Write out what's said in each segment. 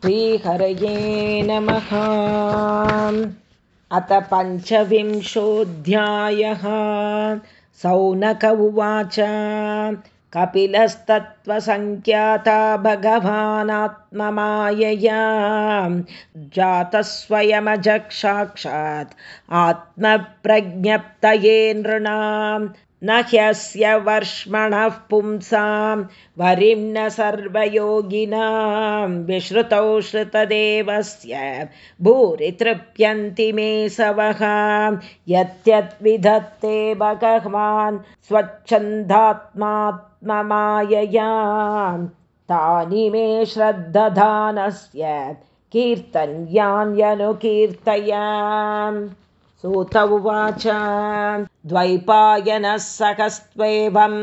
श्रीहरये नमः। अथ पञ्चविंशोऽध्यायः। सौनक उवाच। कपिलस्तत्त्वसङ्ख्याता भगवानात्ममायया। जातस्वयमजक्षाक्षात् आत्मप्रज्ञप्तये नृणाम् न ह्यस्य वर्ष्मणः पुंसां वरिं न सर्वयोगिनां विश्रुतौ श्रुतदेवस्य भूरि तृप्यन्ति मे सवः। यत्यद्विधत्ते भगवान् स्वच्छन्दात्मात्ममायया तानि मे श्रद्धधानस्य कीर्तन्यान्यनुकीर्तय सूत उवाच द्वैपायनः सकस्त्वेवं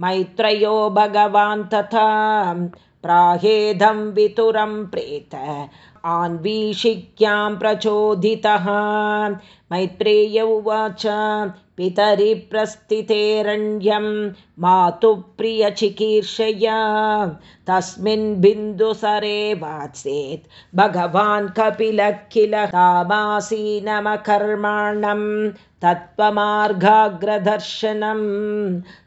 मैत्रयो भगवान् तथा प्राहेदं वितुरं प्रेत आन्वीशिक्यां प्रचोदितः। मैत्रेय उवाच पितरि प्रस्थितेरण्यं मातुः प्रियचिकीर्षया। तस्मिन् बिन्दुसरे वात्सेत्। भगवान् कपिलः किल तामासीनमकर्माणं तत्त्वमार्गाग्रदर्शनं।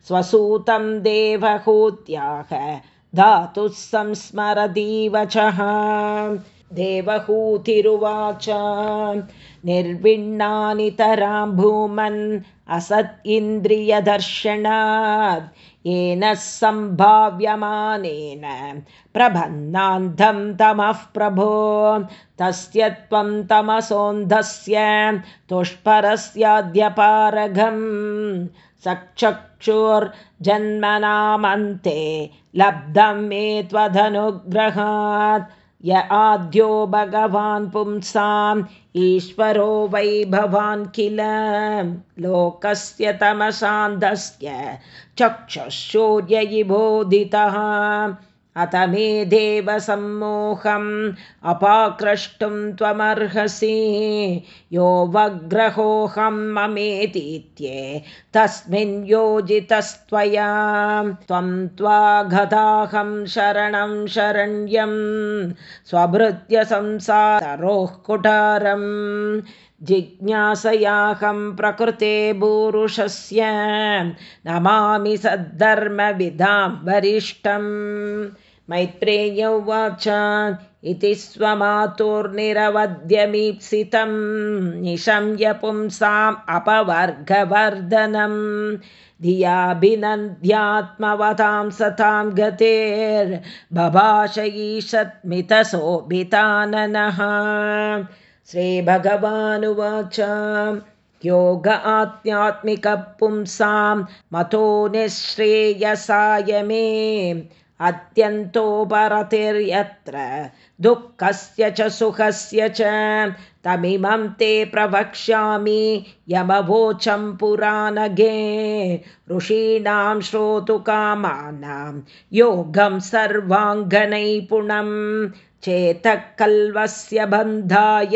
स्वसूतं देवहूत्याह धातुः संस्मरदीवचः देवहूतिरुवाच। निर्विण्णानितरां भूमन् असत् इन्द्रियदर्शनात्। येन सम्भाव्यमानेन प्रबन्नान्धं तमः प्रभो। तस्य त्वं तमसोन्धस्य तुष्परस्याद्यपारगम् सचक्षुर्जन्मनामन्ते लब्धं मे त्वदनुग्रहात् य आद्यो भगवान् पुंसाम् ईश्वरो वै भवान् किल? लोकस्य तमसान्धस्य चक्षुशौर्ययिबोधितः अथ मे देवसम्मोहम् अपाक्रष्टुं त्वमर्हसि। यो वग्रहोऽहं ममेतीत्ये तस्मिन् योजितस्त्वया। त्वं त्वागताहं शरणं शरण्यं स्वभृत्य संसारोः कुटारम् जिज्ञासयाहं प्रकृते पूरुषस्य नमामि सद्धर्मविधां वरिष्ठम् मैत्रेय उवाच इति स्वमातुर्निरवध्यमीप्सितं निशम्य पुंसाम् अपवर्गवर्धनं। धियाभिनन्द्यात्मवतां सतां गतेर्बभाषयीषत्मितसोभिताननः श्रीभगवानुवाच योग आध्यात्मिकपुंसां मतो निःश्रेयसाय मे। अत्यन्तोपरतिर्यत्र दुःखस्य च सुखस्य च तमिमं ते प्रवक्ष्यामि यमवोचं पुराणगे। ऋषीणां श्रोतुकामानां योगं सर्वाङ्गनैपुणम् चेतः कल्वस्य बन्धाय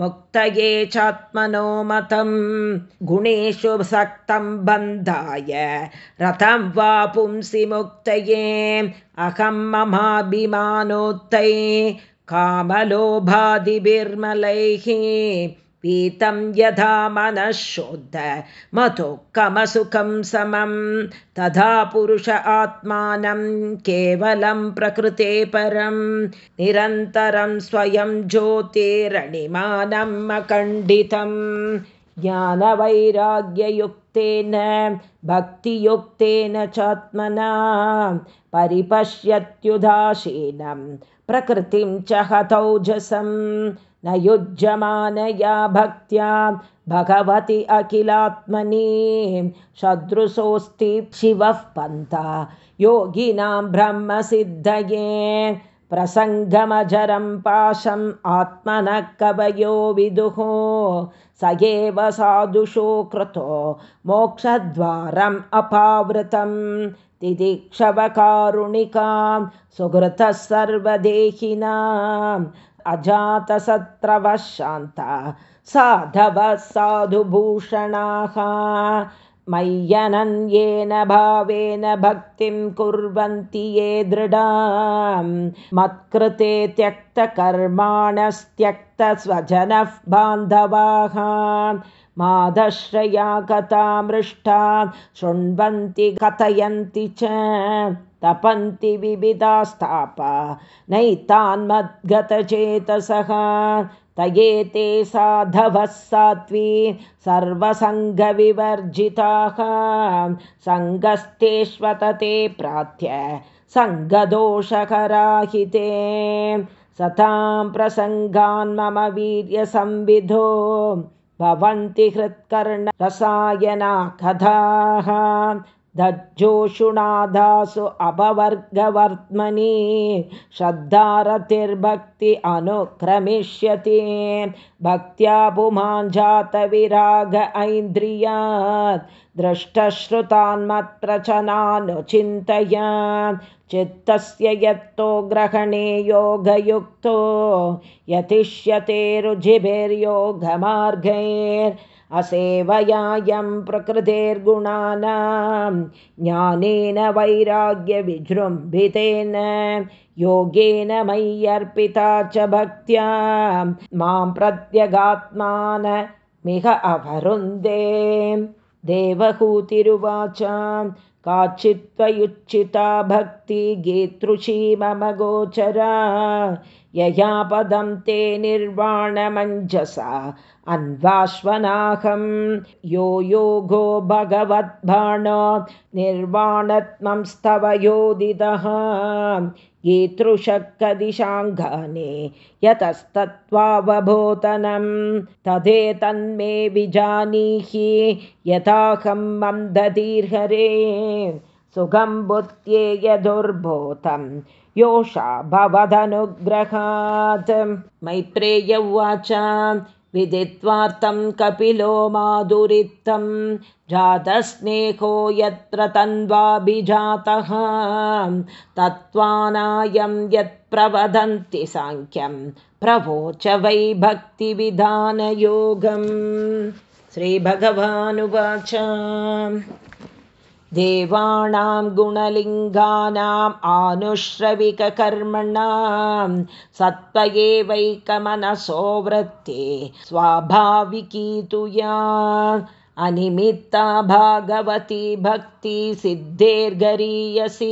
मुक्तये चात्मनो मतं गुणेषु सक्तं बन्धाय रथं वा पुंसि मुक्तये अहं ममाभिमानोत्तये कामलोभादिभिर्मलैः पीतं यथा मनः शोद्ध मतुकमसुखं समं तथा पुरुष आत्मानं केवलं प्रकृते परं निरन्तरं स्वयं ज्योतिरणिमानम् अखण्डितं। ज्ञानवैराग्ययुक्तेन भक्तियुक्तेन चात्मना परिपश्यत्युदासीनं प्रकृतिं च हतौजसं न युज्यमानया भक्त्या भगवति अखिलात्मनि सदृशोऽस्ति शिवः पन्था। योगिनां ब्रह्मसिद्धये प्रसङ्गमजरं पाशम् आत्मनः कवयो विदुः। स एव साधुषो कृतो मोक्षद्वारम् अपावृतं तिदिक्षवकारुणिकां सुहृतः सर्वदेहिनाम् अजातसत्रवः शान्ता साधवः साधुभूषणाः मय्यनन्येन भावेन भक्तिं कुर्वन्ति ये दृढा मत्कृते त्यक्तकर्माणस्त्यक्तस्वजनः बान्धवाः मादश्रया कथामृष्टा शृण्वन्ति कथयन्ति च तपन्ति विविधास्ताप नैतान्मद्गतचेतसः। तयेते साधवः सात्वी सर्वसङ्गविवर्जिताः। सङ्गस्तेष्वतते प्रार्थ्य सङ्गदोषकराहिते। सतां प्रसङ्गान् मम वीर्यसंविधो भवन्ति हृत्कर्णरसायना कथाः दज्जोषुणादासु अपवर्गवर्त्मनि श्रद्धारतिर्भक्ति अनुक्रमिष्यति। भक्त्या पुमाञ्जातविराग ऐन्द्रियात् दृष्टश्रुतान्मत्प्रचनानुचिन्तय चित्तस्य यत्तो ग्रहणे योगयुक्तो यतिष्यते रुजिभिर्योगमार्गैर् असेवयायं प्रकृतेर्गुणानां। ज्ञानेन वैराग्यविजृम्भितेन योगेन मय्यर्पिता च भक्त्या। मां प्रत्यगात्मानमिह अवरुन्दे देवहूतिरुवाच काचित्त्वयुच्चिता भक्ति मम गोचरा। यया पदं ते निर्वाणमञ्जसा अन्वाश्वनाहं। यो योगो भगवद्बाणो निर्वाणत्वं स्तव योदितः येतृशक्कदिशाङ्गाने यतस्तत्त्वावबोधनं तदेतन्मे विजानीहि यथाहं मन्ददीर्हरे सुखं बुद्ध्ये यदुर्भूतं योषा भवदनुग्रहात् मैत्रेय उवाच विदित्वार्थं कपिलो माधुरित्थं जातस्नेहो यत्र तन्वाभिजातः। तत्त्वानायं यत्प्रवदन्ति साङ्ख्यं। प्रवोच वै भक्तिविधानयोगं श्रीभगवानुवाच देवानां गुणलिङ्गानाम् आनुश्रविककर्मणां सत्त्व एवैकमनसो वृत्ते स्वाभाविकी तु या अनिमित्ता भागवती भक्ति सिद्धेर्गरीयसी।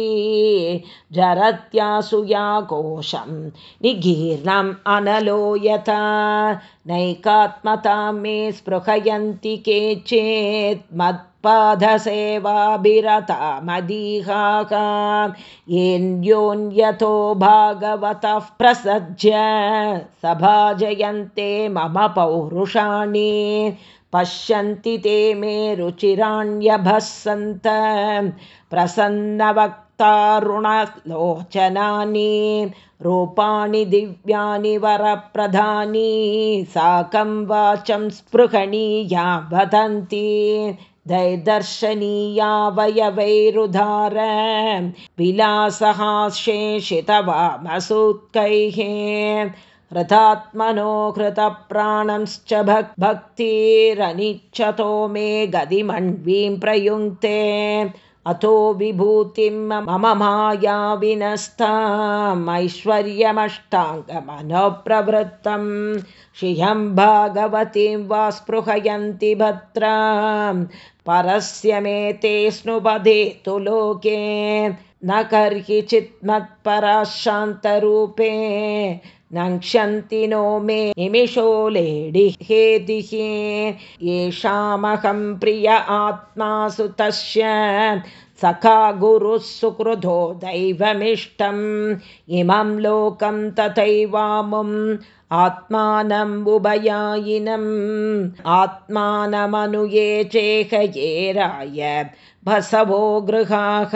जरत्यासुया कोशं निगीर्णम् अनलो यथा। नैकात्मतां मे स्पृहयन्ति के चेत् मत् पादसेवाभिरता मदीहाः। येन्योन्यतो भागवतः प्रसज्य सभाजयन्ते मम पौरुषाणि पश्यन्ति ते मे रुचिराण्यभः सन्त प्रसन्नवक्तारुणलोचनानि रूपाणि दिव्यानि वरप्रधानी साकं वाचं स्पृहणीया वदन्ति दैदर्शनीया वयवैरुधार हृतात्मनो हृतप्राणंश्च भक्तिरनिच्छतो मे गदिमण्वीं प्रयुङ्क्ते। अतो विभूतिं मम माया विनस्तामैश्वर्यमष्टाङ्गमनप्रवृत्तं श्रियं भागवतीं वा स्पृहयन्ति भद्रां परस्य मे ते स्नुपदे तु लोके। न कर्हि चित्मत्पराशान्तरूपे नङ्क्षन्ति नो मे निमिषो लेडिहेदिः येषामहं प्रिय आत्मा सुतस्य सखा गुरुः सुकृधो दैवमिष्टम्। इमं लोकं तथैवामुम् आत्मानम् उभयायिनम्। आत्मानमनुये चेहयेराय भसवो गृहाः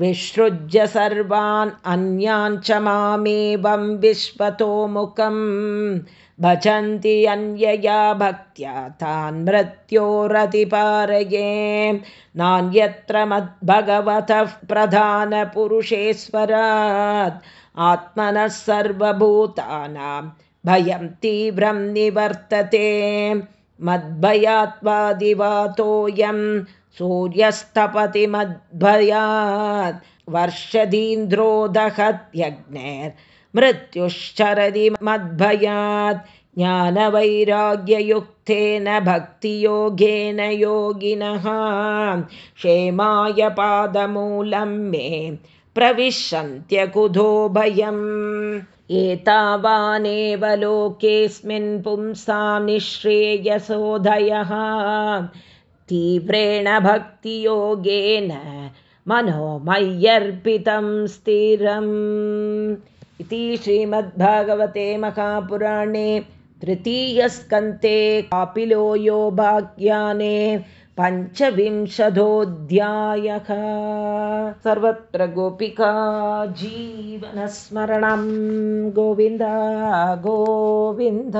विसृज्य सर्वान् अन्यान् च मामेवं विश्वतो मुखं। भजन्ति अन्यया भक्त्या तान् मृत्योरतिपारये। नान्यत्र मद्भगवतः प्रधानपुरुषेश्वरात्। आत्मनः सर्वभूतानां भयं तीव्रं निवर्तते। मद्भयात्वादिवातोऽयं सूर्यस्तपति मद्भयात् वर्षदीन्द्रो दहत्यग्नेर्मृत्युश्चरति मद्भयात् ज्ञानवैराग्ययुक्तेन भक्तियोगेन योगिनः क्षेमाय पादमूलं मे प्रविशन्त्यकुधो भयम्। एतावानेव लोकेऽस्मिन् पुंसां निःश्रेयसोदयः तीव्रेण भक्तियोगेन मनोमय्यर्पितं स्थिरम् इति श्रीमद्भागवते महापुराणे तृतीयस्कन्ते कापिलो यो भाग्याने पञ्चविंशतोऽध्यायः सर्वत्र गोपिका जीवनस्मरणं। गोविन्द गोविन्द